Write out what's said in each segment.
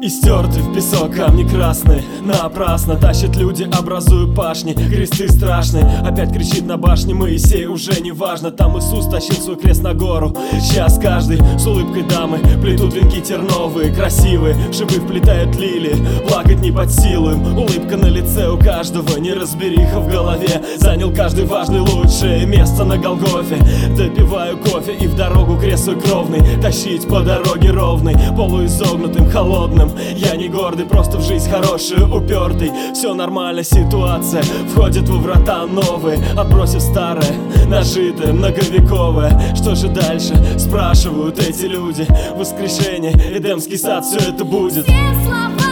И стерты в песок камни красные Напрасно тащат люди, образуют пашни Кресты страшные, опять кричит на башне Моисей, уже не важно. Там Иисус тащил свой крест на гору. Сейчас каждый с улыбкой дамы Плетут венки терновые, красивые. Шипы вплетают лилии Плакать не под силу им Улыбка на лице у каждого Неразбериха в голове. Занял каждый важный лучшее место на Голгофе. Допиваю кофе и в дорогу крест свой кровный. Тащить по дороге ровной Полуизогнутым, холодным Я не гордый, просто в жизнь хороший, упертый. Все нормально, ситуация Входит во врата новые. Отбросив старое, нажитое, многовековое. Что же дальше? Спрашивают эти люди. Воскрешение, Эдемский сад, все это будет. Все слова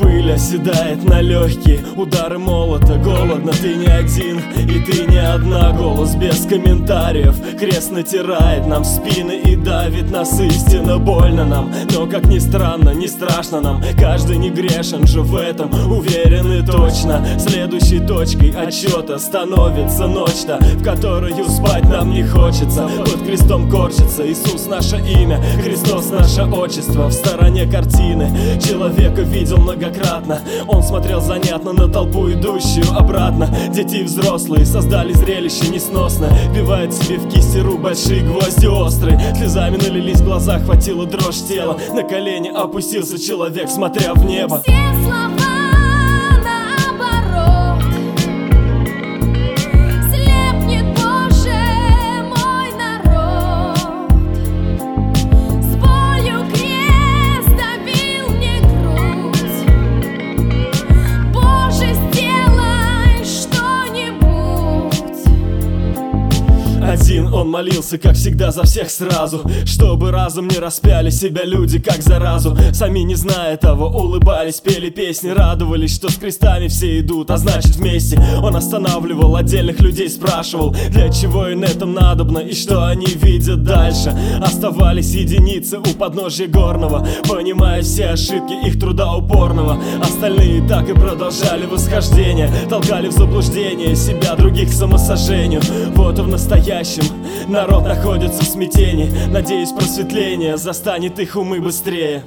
Пыль оседает на легкие Удары молота, голодно Ты не один. И ты не одна Голос без комментариев. Крест натирает нам спины И давит нас. Истинно больно нам Но как ни странно, не страшно нам. Каждый не грешен же в этом Уверен и точно. Следующей точкой отчета Становится ночь-то В которую спать нам не хочется. Под крестом корчится Иисус наше имя. Христос наше отчество. В стороне картины Человека видел многократно. Он смотрел занятно на толпу, идущую обратно. Дети и взрослые создали зрелище несносное Вбивает себе в кисти рук большие гвозди острые. Слезами налились глаза, хватило дрожь тела. На колени опустился человек, смотря в небо. Все слова Один он молился, как всегда, за всех сразу. Чтобы разом не распяли себя люди, как заразу. Сами не зная того, улыбались, пели песни Радовались, что с крестами все идут, а значит вместе. Он останавливал отдельных людей, спрашивал Для чего им этом надобно и что они видят дальше. Оставались единицы у подножья горного Понимая все ошибки их труда упорного. Остальные так и продолжали восхождение Толкали в заблуждение себя, других к самосожжению. Вот и в настоящем народ находится в смятении. Надеюсь просветление застанет их умы быстрее